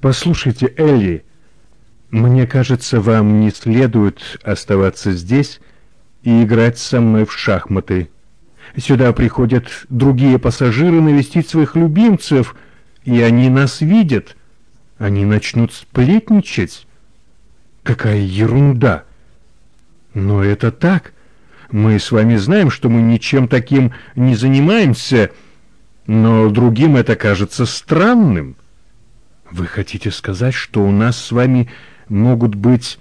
Послушайте, Элли, мне кажется, вам не следует оставаться здесь и играть со мной в шахматы. Сюда приходят другие пассажиры навестить своих любимцев, и они нас видят. Они начнут сплетничать. Какая ерунда! Но это так. Мы с вами знаем, что мы ничем таким не занимаемся, но другим это кажется странным. Вы хотите сказать, что у нас с вами могут быть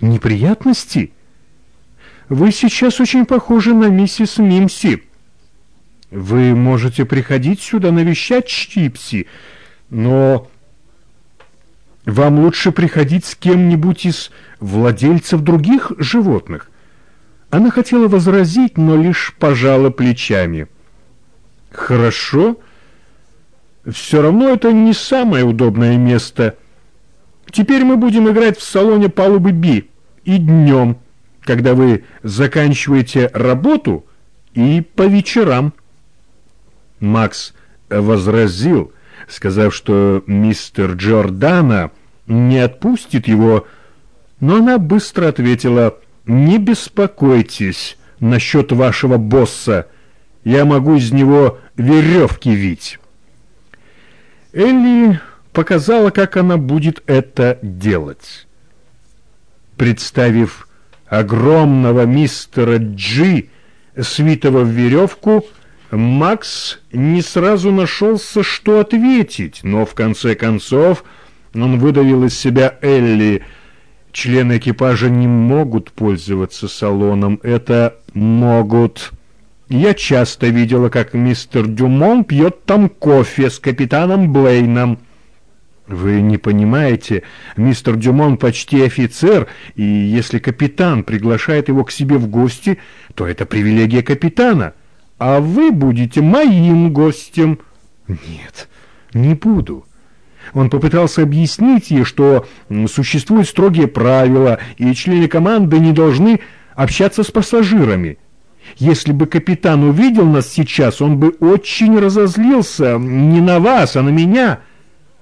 неприятности? Вы сейчас очень похожи на миссис Мимси. Вы можете приходить сюда навещать Чипси, но вам лучше приходить с кем-нибудь из владельцев других животных. Она хотела возразить, но лишь пожала плечами. Хорошо. Все равно это не самое удобное место. Теперь мы будем играть в салоне палубы Би и днем, когда вы заканчиваете работу, и по вечерам. Макс возразил, сказав, что мистер Джордана не отпустит его, но она быстро ответила, «Не беспокойтесь насчет вашего босса, я могу из него веревки вить». Элли показала, как она будет это делать. Представив огромного мистера Джи, свитого в веревку, Макс не сразу нашелся, что ответить, но в конце концов он выдавил из себя Элли. Члены экипажа не могут пользоваться салоном, это могут... Я часто видела, как мистер Дюмон пьет там кофе с капитаном Блейном. Вы не понимаете, мистер Дюмон почти офицер, и если капитан приглашает его к себе в гости, то это привилегия капитана, а вы будете моим гостем. Нет, не буду. Он попытался объяснить ей, что существуют строгие правила, и члены команды не должны общаться с пассажирами. Если бы капитан увидел нас сейчас, он бы очень разозлился не на вас, а на меня.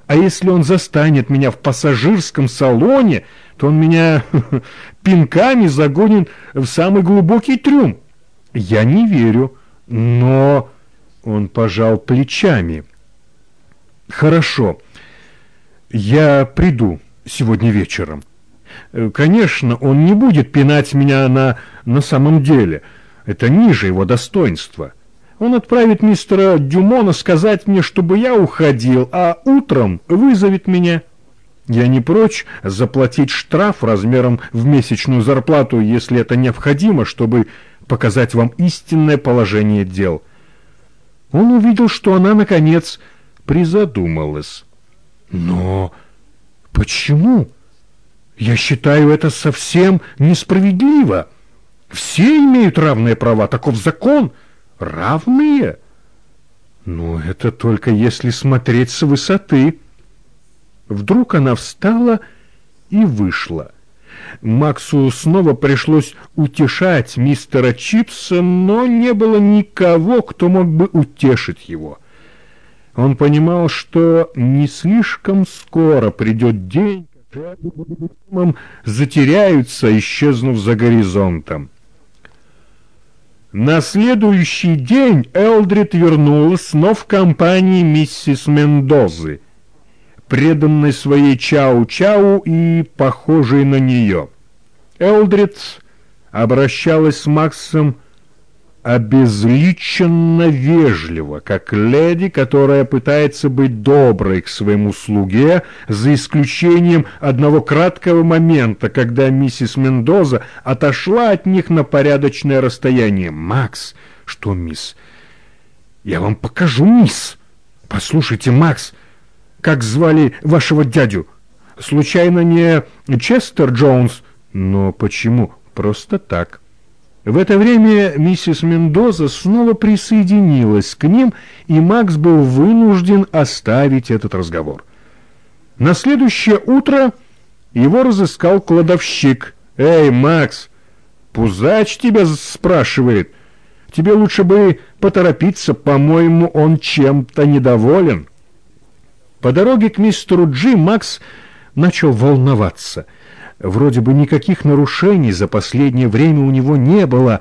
А если он застанет меня в пассажирском салоне, то он меня пинками загонит в самый глубокий трюм. Я не верю, но он пожал плечами. Хорошо, я приду сегодня вечером. Конечно, он не будет пинать меня на, на самом деле — это ниже его достоинства. Он отправит мистера Дюмона сказать мне, чтобы я уходил, а утром вызовет меня. Я не прочь заплатить штраф размером в месячную зарплату, если это необходимо, чтобы показать вам истинное положение дел. Он увидел, что она, наконец, призадумалась. Но почему? Я считаю это совсем несправедливо. Все имеют равные права, таков закон. Равные? Но это только если смотреть с высоты. Вдруг она встала и вышла. Максу снова пришлось утешать мистера Чипса, но не было никого, кто мог бы утешить его. Он понимал, что не слишком скоро придет день, когда затеряются, исчезнув за горизонтом. На следующий день Элдрид вернулась, но в компании миссис Мендозы, преданной своей Чау-Чау и похожей на нее. Элдрид обращалась с Максом обезличенно вежливо, как леди, которая пытается быть доброй к своему слуге, за исключением одного краткого момента, когда миссис Мендоза отошла от них на порядочное расстояние. «Макс!» «Что, мисс?» «Я вам покажу, мисс!» «Послушайте, Макс, как звали вашего дядю?» «Случайно не Честер Джонс?» «Но почему?» «Просто так». В это время миссис Мендоза снова присоединилась к ним, и Макс был вынужден оставить этот разговор. На следующее утро его разыскал кладовщик. «Эй, Макс, Пузач тебя спрашивает. Тебе лучше бы поторопиться, по-моему, он чем-то недоволен». По дороге к мистеру Джи Макс начал волноваться. Вроде бы никаких нарушений за последнее время у него не было.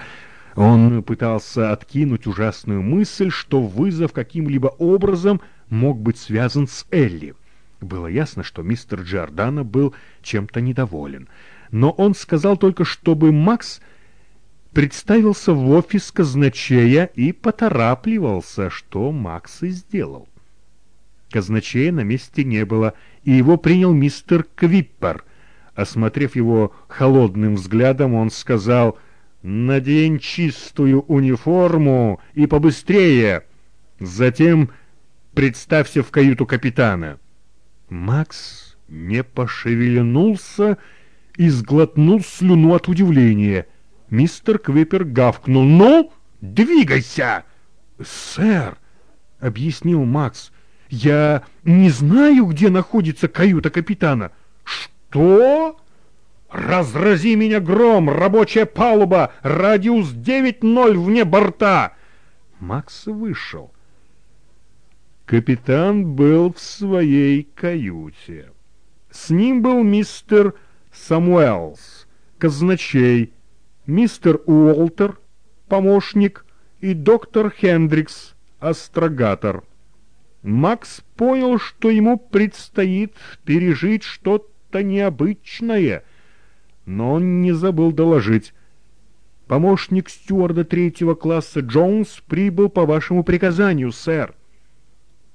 Он пытался откинуть ужасную мысль, что вызов каким-либо образом мог быть связан с Элли. Было ясно, что мистер Джордано был чем-то недоволен. Но он сказал только, чтобы Макс представился в офис казначея и поторапливался, что Макс и сделал. Казначея на месте не было, и его принял мистер Квиппер. Осмотрев его холодным взглядом, он сказал «Надень чистую униформу и побыстрее!» Затем представься в каюту капитана. Макс не пошевельнулся и сглотнул слюну от удивления. Мистер Квиппер гавкнул «Ну, двигайся!» «Сэр!» — объяснил Макс — я не знаю, где находится каюта капитана. Что? Разрази меня гром, рабочая палуба, радиус 9-0 вне борта. Макс вышел. Капитан был в своей каюте. С ним был мистер Самуэлс, казначей, мистер Уолтер, помощник, и доктор Хендрикс, астрогатор. Макс понял, что ему предстоит пережить что-то необычное, но он не забыл доложить. Помощник стюарда третьего класса Джонс прибыл по вашему приказанию, сэр.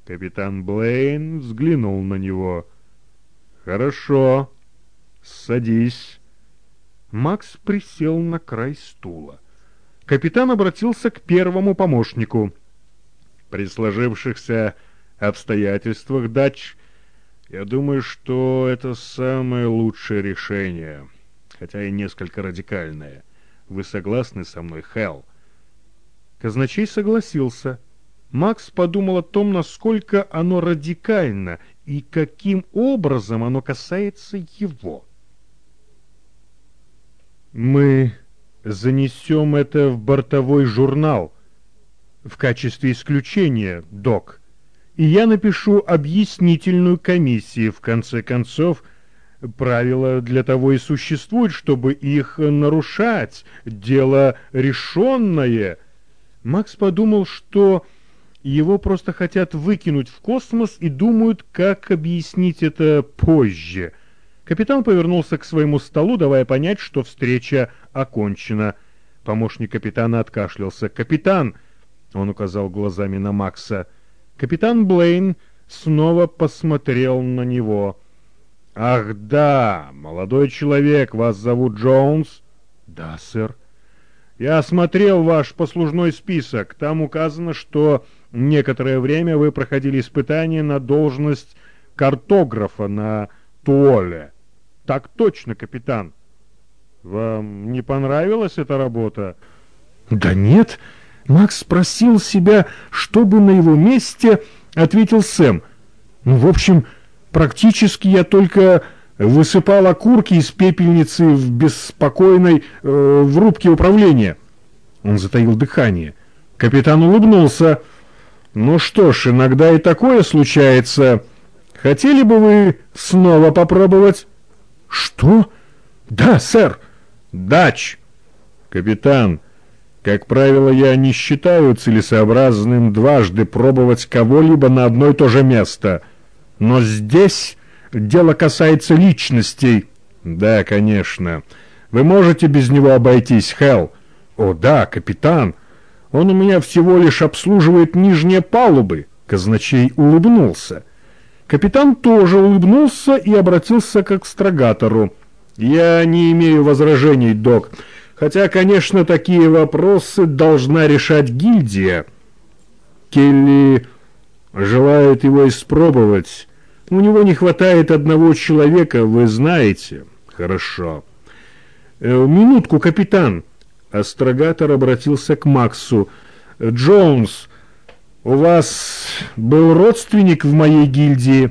Капитан Блейн взглянул на него. «Хорошо, садись». Макс присел на край стула. Капитан обратился к первому помощнику. При сложившихся обстоятельствах дач, я думаю, что это самое лучшее решение, хотя и несколько радикальное. Вы согласны со мной, Хелл? Казначей согласился. Макс подумал о том, насколько оно радикально и каким образом оно касается его. «Мы занесем это в бортовой журнал в качестве исключения, док», и я напишу объяснительную комиссию. В конце концов, правила для того и существуют, чтобы их нарушать. Дело решенное. Макс подумал, что его просто хотят выкинуть в космос и думают, как объяснить это позже. Капитан повернулся к своему столу, давая понять, что встреча окончена. Помощник капитана откашлялся. «Капитан!» — он указал глазами на Макса — Капитан Блейн снова посмотрел на него. «Ах да, молодой человек, вас зовут Джонс?» «Да, сэр». «Я осмотрел ваш послужной список. Там указано, что некоторое время вы проходили испытание на должность картографа на Туоле». «Так точно, капитан». «Вам не понравилась эта работа?» «Да нет». Макс спросил себя, что бы на его месте ответил Сэм. Ну, в общем, практически я только высыпал окурки из пепельницы в беспокойной э, в рубке управления. Он затаил дыхание. Капитан улыбнулся. «Ну что ж, иногда и такое случается. Хотели бы вы снова попробовать?» «Что?» «Да, сэр». «Дач». «Капитан, как правило, я не считаю целесообразным дважды пробовать кого-либо на одно и то же место. Но здесь дело касается личностей. Да, конечно. Вы можете без него обойтись, Хелл? О, да, капитан. Он у меня всего лишь обслуживает нижние палубы. Казначей улыбнулся. Капитан тоже улыбнулся и обратился к экстрагатору. «Я не имею возражений, док». Хотя, конечно, такие вопросы должна решать гильдия. Келли желает его испробовать. У него не хватает одного человека, вы знаете. Хорошо. Э, минутку, капитан. Астрогатор обратился к Максу. Джонс, у вас был родственник в моей гильдии?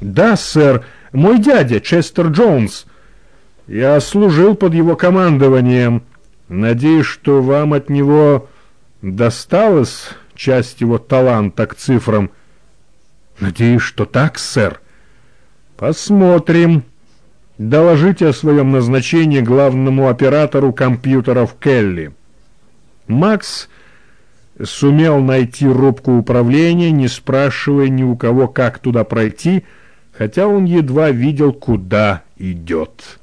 Да, сэр. Мой дядя, Честер Джонс. Я служил под его командованием. Надеюсь, что вам от него досталась часть его таланта к цифрам. Надеюсь, что так, сэр. Посмотрим. Доложите о своем назначении главному оператору компьютеров Келли. Макс сумел найти рубку управления, не спрашивая ни у кого, как туда пройти, хотя он едва видел, куда идет.